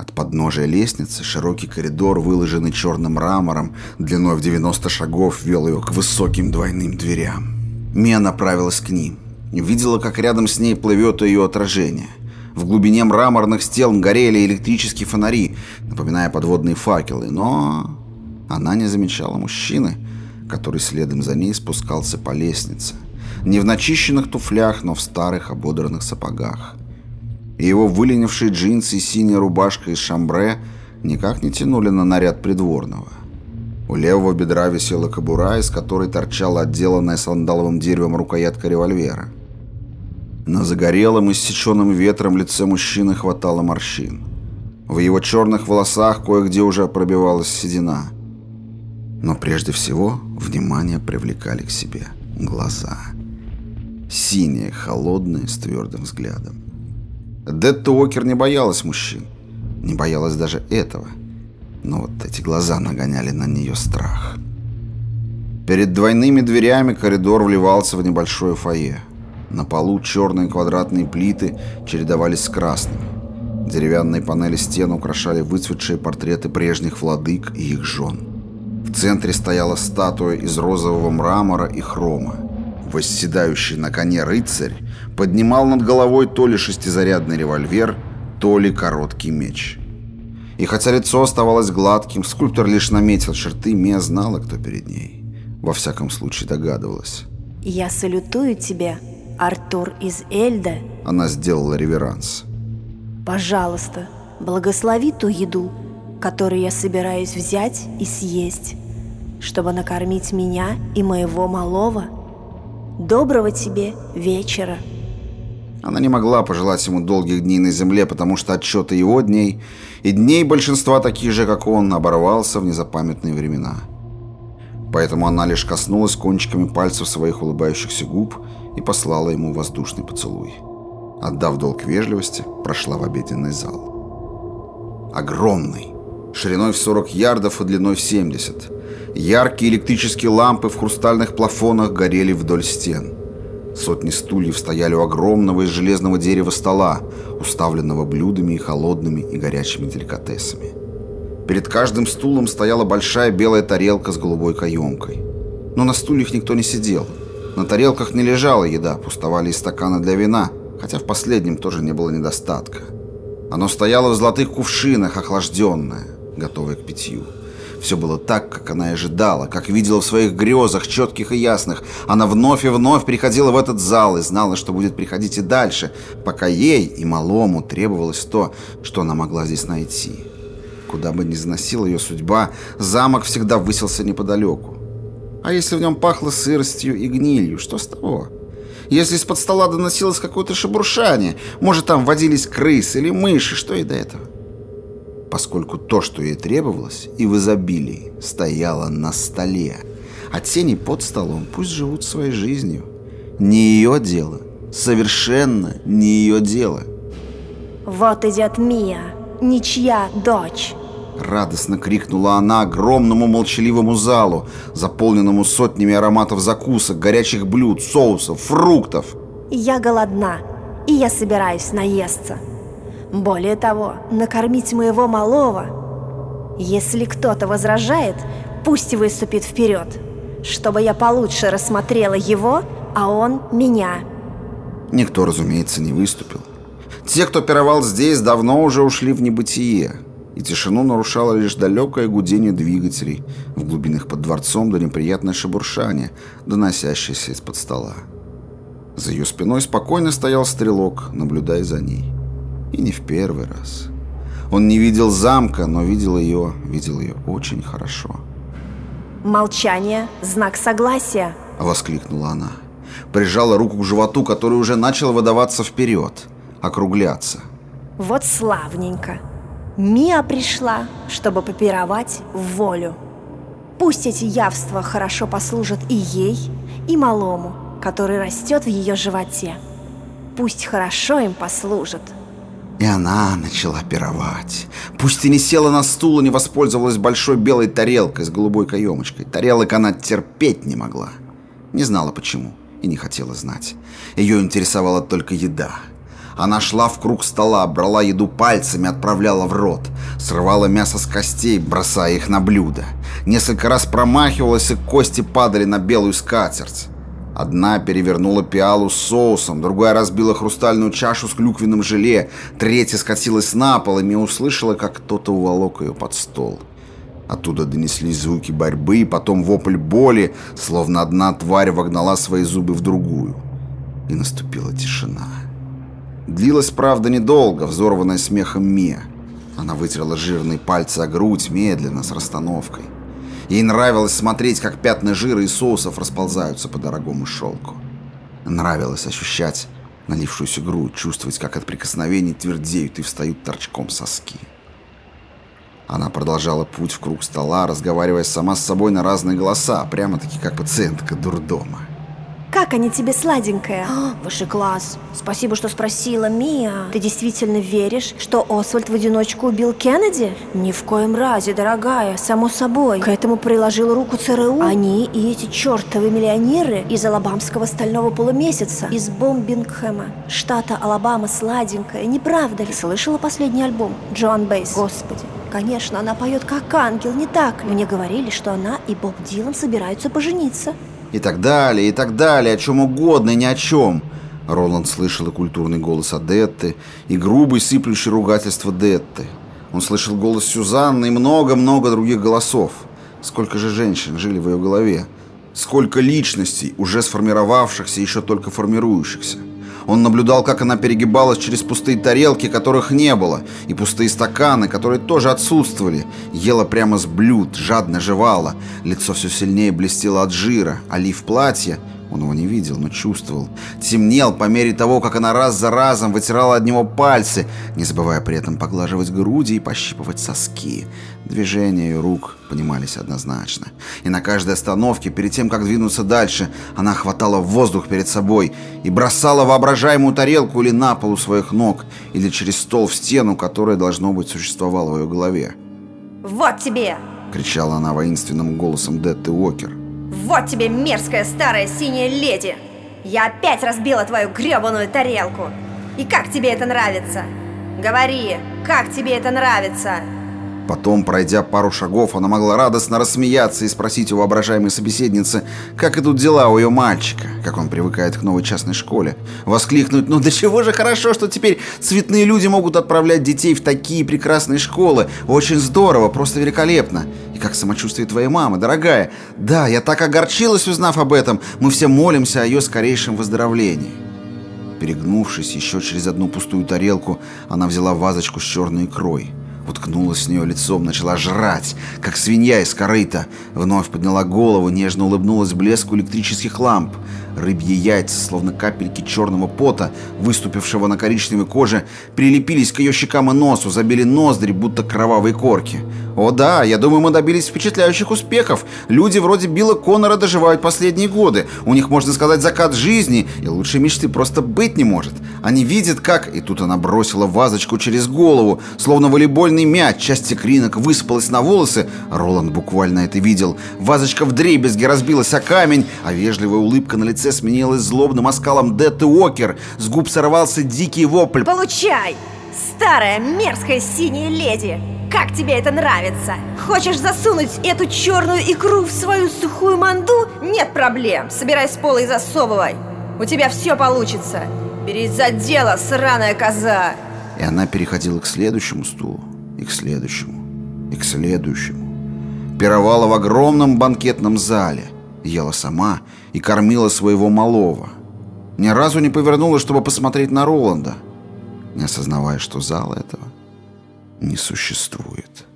От подножия лестницы широкий коридор, выложенный черным мрамором, длиной в 90 шагов, вел ее к высоким двойным дверям. Мия направилась к ним. Видела, как рядом с ней плывет ее отражение. В глубине мраморных стен горели электрические фонари, напоминая подводные факелы, но она не замечала мужчины, который следом за ней спускался по лестнице. Не в начищенных туфлях, но в старых ободранных сапогах и его выленившие джинсы и синяя рубашка из шамбре никак не тянули на наряд придворного. У левого бедра висела кобура, из которой торчала отделанная сандаловым деревом рукоятка револьвера. На загорелом, иссеченном ветром лице мужчины хватало морщин. В его черных волосах кое-где уже пробивалась седина. Но прежде всего внимание привлекали к себе глаза. Синие, холодные, с твердым взглядом. Детта Уокер не боялась мужчин. Не боялась даже этого. Но вот эти глаза нагоняли на нее страх. Перед двойными дверями коридор вливался в небольшое фойе. На полу черные квадратные плиты чередовались с красными. Деревянные панели стен украшали выцветшие портреты прежних владык и их жен. В центре стояла статуя из розового мрамора и хрома. Восседающий на коне рыцарь поднимал над головой то ли шестизарядный револьвер, то ли короткий меч. И хотя лицо оставалось гладким, скульптор лишь наметил черты, Мия знала, кто перед ней. Во всяком случае догадывалась. «Я салютую тебе, Артур из Эльда». Она сделала реверанс. «Пожалуйста, благослови ту еду, которую я собираюсь взять и съесть, чтобы накормить меня и моего малого. Доброго тебе вечера». Она не могла пожелать ему долгих дней на земле, потому что отчеты его дней и дней большинства таких же, как он, оборвался в незапамятные времена. Поэтому она лишь коснулась кончиками пальцев своих улыбающихся губ и послала ему воздушный поцелуй. Отдав долг вежливости, прошла в обеденный зал. Огромный, шириной в 40 ярдов и длиной в 70. Яркие электрические лампы в хрустальных плафонах горели вдоль стен. Сотни стульев стояли у огромного из железного дерева стола, уставленного блюдами и холодными и горячими деликатесами. Перед каждым стулом стояла большая белая тарелка с голубой каемкой. Но на стульях никто не сидел. На тарелках не лежала еда, пустовали и стаканы для вина, хотя в последнем тоже не было недостатка. Оно стояло в золотых кувшинах, охлажденное, готовое к питью. Все было так, как она ожидала, как видела в своих грезах, четких и ясных. Она вновь и вновь приходила в этот зал и знала, что будет приходить и дальше, пока ей и малому требовалось то, что она могла здесь найти. Куда бы ни заносила ее судьба, замок всегда высился неподалеку. А если в нем пахло сыростью и гнилью, что с того? Если из-под стола доносилось какое-то шебуршание, может, там водились крысы или мыши, что и до этого? Поскольку то, что ей требовалось, и в изобилии, стояло на столе. А тени под столом пусть живут своей жизнью. Не ее дело. Совершенно не ее дело. «Вот идет Мия, ничья дочь!» Радостно крикнула она огромному молчаливому залу, заполненному сотнями ароматов закусок, горячих блюд, соусов, фруктов. «Я голодна, и я собираюсь наесться!» Более того, накормить моего малого. Если кто-то возражает, пусть выступит вперед, чтобы я получше рассмотрела его, а он меня. Никто, разумеется, не выступил. Те, кто пировал здесь, давно уже ушли в небытие, и тишину нарушало лишь далекое гудение двигателей в глубинах под дворцом да неприятное шебуршание, доносящееся из-под стола. За ее спиной спокойно стоял стрелок, наблюдая за ней. И не в первый раз. Он не видел замка, но видел ее, видел ее очень хорошо. «Молчание – знак согласия!» – воскликнула она. Прижала руку к животу, который уже начал выдаваться вперед, округляться. «Вот славненько! Мия пришла, чтобы попировать в волю. Пусть эти явства хорошо послужат и ей, и малому, который растет в ее животе. Пусть хорошо им послужат!» И она начала пировать. Пусть и не села на стул и не воспользовалась большой белой тарелкой с голубой каемочкой. Тарелок она терпеть не могла. Не знала почему и не хотела знать. Ее интересовала только еда. Она шла в круг стола, брала еду пальцами, отправляла в рот. Срывала мясо с костей, бросая их на блюдо. Несколько раз промахивалась, и кости падали на белую скатерть. Одна перевернула пиалу с соусом, другая разбила хрустальную чашу с клюквенным желе, третья скатилась на пол, и Мия услышала, как кто-то уволок ее под стол. Оттуда донеслись звуки борьбы, потом вопль боли, словно одна тварь вогнала свои зубы в другую. И наступила тишина. Длилась, правда, недолго, взорванная смехом Мия. Она вытерла жирные пальцы о грудь медленно, с расстановкой. Ей нравилось смотреть, как пятна жира и соусов расползаются по дорогому шелку. Нравилось ощущать налившуюся грудь, чувствовать, как от прикосновений твердеют и встают торчком соски. Она продолжала путь в круг стола, разговаривая сама с собой на разные голоса, прямо-таки как пациентка дурдома. Как они тебе, сладенькая? Высший класс. Спасибо, что спросила, Мия. Ты действительно веришь, что Освальд в одиночку убил Кеннеди? Ни в коем разе, дорогая, само собой. К этому приложил руку ЦРУ. Они и эти чертовы миллионеры из Алабамского стального полумесяца, из Бомбингхэма, штата Алабама, сладенькая. Не правда ли? Слышала последний альбом? Джоан Бейс. Господи. Конечно, она поет как ангел, не так ли? Мне говорили, что она и Боб Дилан собираются пожениться. И так далее, и так далее, о чем угодно и ни о чем. Роланд слышал и культурный голос Адетты, и грубый сыплющий ругательство Детты. Он слышал голос Сюзанны и много-много других голосов. Сколько же женщин жили в ее голове? Сколько личностей, уже сформировавшихся, еще только формирующихся? Он наблюдал, как она перегибалась через пустые тарелки, которых не было, и пустые стаканы, которые тоже отсутствовали. Ела прямо с блюд, жадно жевала. Лицо все сильнее блестело от жира, а лиф платья он его не видел, но чувствовал. Темнел по мере того, как она раз за разом вытирала от него пальцы, не забывая при этом поглаживать груди и пощипывать соски. Движения ее рук понимались однозначно. И на каждой остановке, перед тем, как двинуться дальше, она хватала воздух перед собой и бросала воображаемую тарелку или на полу своих ног, или через стол в стену, которая, должно быть, существовала в ее голове. «Вот тебе!» — кричала она воинственным голосом Детты Уокер. Вот тебе мерзкая старая синяя леди! Я опять разбила твою гребаную тарелку! И как тебе это нравится? Говори, как тебе это нравится?» Потом, пройдя пару шагов, она могла радостно рассмеяться и спросить у воображаемой собеседницы, как идут дела у ее мальчика, как он привыкает к новой частной школе. Воскликнуть, ну до чего же хорошо, что теперь цветные люди могут отправлять детей в такие прекрасные школы. Очень здорово, просто великолепно. И как самочувствие твоей мамы, дорогая? Да, я так огорчилась, узнав об этом. Мы все молимся о ее скорейшем выздоровлении. Перегнувшись еще через одну пустую тарелку, она взяла вазочку с черной икрой. Уткнулась с нее лицом, начала жрать, как свинья из корыта. Вновь подняла голову, нежно улыбнулась блеску электрических ламп. Рыбьи яйца, словно капельки черного пота, выступившего на коричневой коже, прилепились к ее щекам и носу, забили ноздри, будто кровавые корки. О да, я думаю, мы добились впечатляющих успехов. Люди вроде Билла Коннора доживают последние годы. У них, можно сказать, закат жизни, и лучшей мечты просто быть не может. Они видят, как... И тут она бросила вазочку через голову, словно волейбольный мяч, часть икринок высыпалась на волосы. Роланд буквально это видел. Вазочка вдребезги разбилась о камень, а вежливая улыбка на лице сменилась злобным оскалом Детты Уокер. С губ сорвался дикий вопль. «Получай, старая мерзкая синяя леди!» Как тебе это нравится? Хочешь засунуть эту черную икру в свою сухую манду? Нет проблем. Собирай с пола и засовывай. У тебя все получится. Берись за дело, сраная коза. И она переходила к следующему стулу, и к следующему, и к следующему. Пировала в огромном банкетном зале, ела сама и кормила своего малого. Ни разу не повернулась, чтобы посмотреть на Роланда, не осознавая, что зал этого не существует.